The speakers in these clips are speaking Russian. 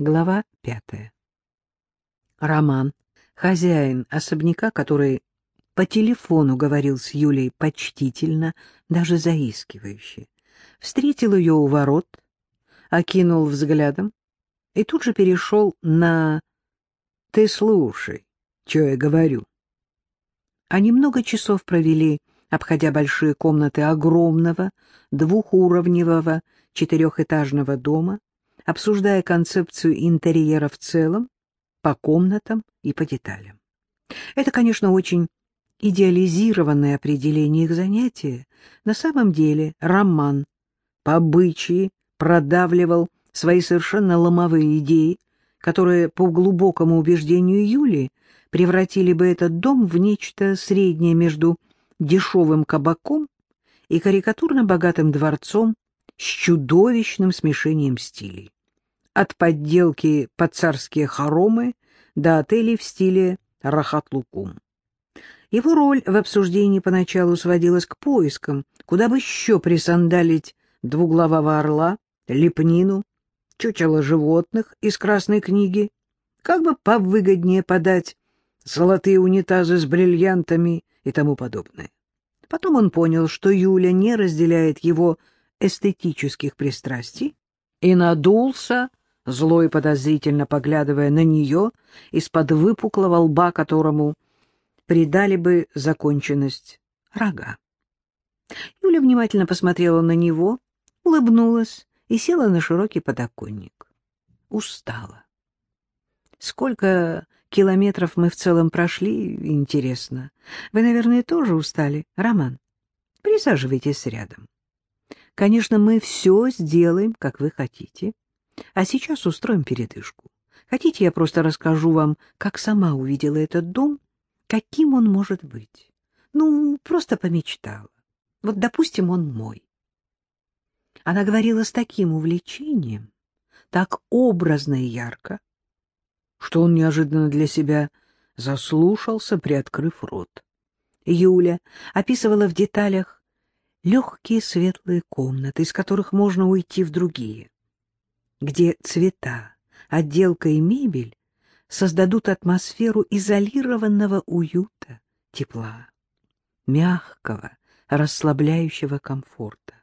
Глава пятая. Роман, хозяин особняка, который по телефону говорил с Юлей почтительно, даже заискивающе, встретил ее у ворот, окинул взглядом и тут же перешел на «ты слушай, что я говорю». Они много часов провели, обходя большие комнаты огромного двухуровневого четырехэтажного дома, обсуждая концепцию интерьера в целом, по комнатам и по деталям. Это, конечно, очень идеализированное определение их занятия. На самом деле роман по обычаи продавливал свои совершенно ломовые идеи, которые, по глубокому убеждению Юли, превратили бы этот дом в нечто среднее между дешевым кабаком и карикатурно богатым дворцом с чудовищным смешением стилей. От подделки под царские хоромы до отелей в стиле Рахат-Лукум. Его роль в обсуждении поначалу сводилась к поискам, куда бы еще присандалить двуглавого орла, лепнину, чучело животных из красной книги, как бы повыгоднее подать золотые унитазы с бриллиантами и тому подобное. Потом он понял, что Юля не разделяет его эстетических пристрастий, и надулся, зло и подозрительно поглядывая на нее из-под выпуклого лба, которому придали бы законченность рога. Юля внимательно посмотрела на него, улыбнулась и села на широкий подоконник. Устала. Сколько километров мы в целом прошли, интересно. Вы, наверное, тоже устали, Роман? Присаживайтесь рядом. Конечно, мы все сделаем, как вы хотите. А сейчас устроим передышку. Хотите, я просто расскажу вам, как сама увидела этот дом каким он может быть. Ну, просто помечтала. Вот, допустим, он мой. Она говорила с таким увлечением, так образно и ярко, что он неожиданно для себя заслушался, приоткрыв рот. Юля описывала в деталях легкие светлые комнаты, из которых можно уйти в другие, где цвета, отделка и мебель создадут атмосферу изолированного уюта, тепла, мягкого, расслабляющего комфорта.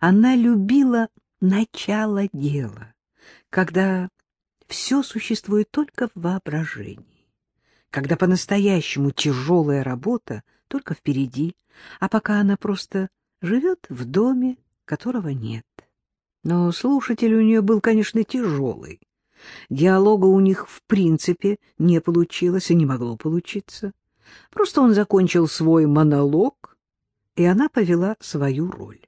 Она любила начало дела, когда все существует только в воображении, когда по-настоящему тяжелая работа только впереди, а пока она просто живет в доме, которого нет. Но слушатель у нее был, конечно, тяжелый. Диалога у них в принципе не получилось и не могло получиться. Просто он закончил свой монолог, и она повела свою роль.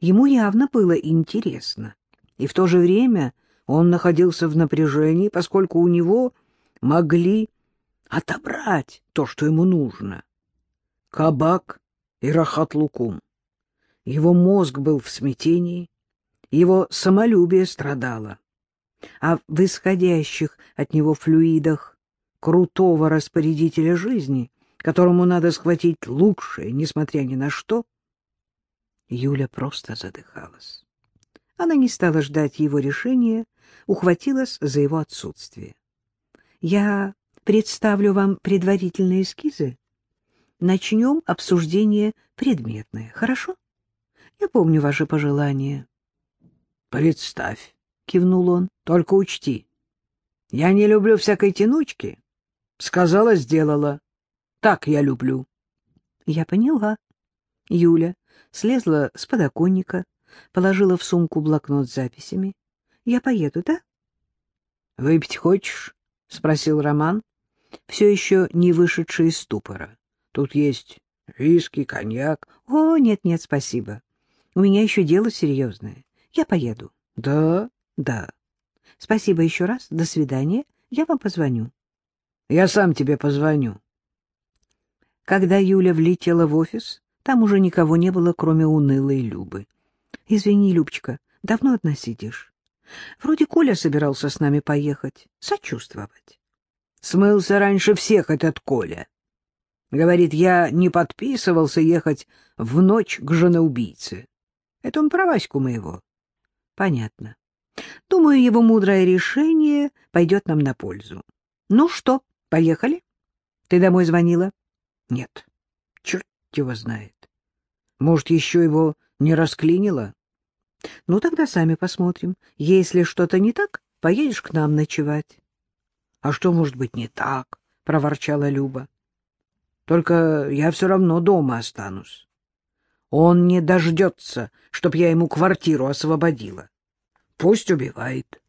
Ему явно было интересно, и в то же время он находился в напряжении, поскольку у него могли отобрать то, что ему нужно. Кабак и Рахат-Лукум. Его мозг был в смятении, его самолюбие страдало а в исходящих от него флюидах крутого распорядителя жизни, которому надо схватить лучшее, несмотря ни на что, Юля просто задыхалась. Она не стала ждать его решения, ухватилась за его отсутствие. «Я представлю вам предварительные эскизы. Начнем обсуждение предметное, хорошо? Я помню ваши пожелания». «Представь», — кивнул он. — Только учти. Я не люблю всякой тянучки. Сказала, сделала. Так я люблю. Я поняла. Юля слезла с подоконника, положила в сумку блокнот с записями. Я поеду, да? — Выпить хочешь? — спросил Роман, все еще не вышедший из ступора. — Тут есть виски, коньяк. — О, нет-нет, спасибо. У меня еще дело серьезное. Я поеду. — Да? Да. Спасибо еще раз. До свидания. Я вам позвоню. Я сам тебе позвоню. Когда Юля влетела в офис, там уже никого не было, кроме унылой Любы. Извини, Любочка, давно одна сидишь? Вроде Коля собирался с нами поехать, сочувствовать. Смылся раньше всех этот Коля. Говорит, я не подписывался ехать в ночь к женоубийце. Это он про Ваську моего. Понятно. Думаю, его мудрое решение пойдет нам на пользу. Ну что, поехали? Ты домой звонила? Нет. Черт его знает. Может, еще его не расклинило? Ну, тогда сами посмотрим. Если что-то не так, поедешь к нам ночевать. — А что может быть не так? — проворчала Люба. — Только я все равно дома останусь. Он не дождется, чтоб я ему квартиру освободила. Пусть убивает.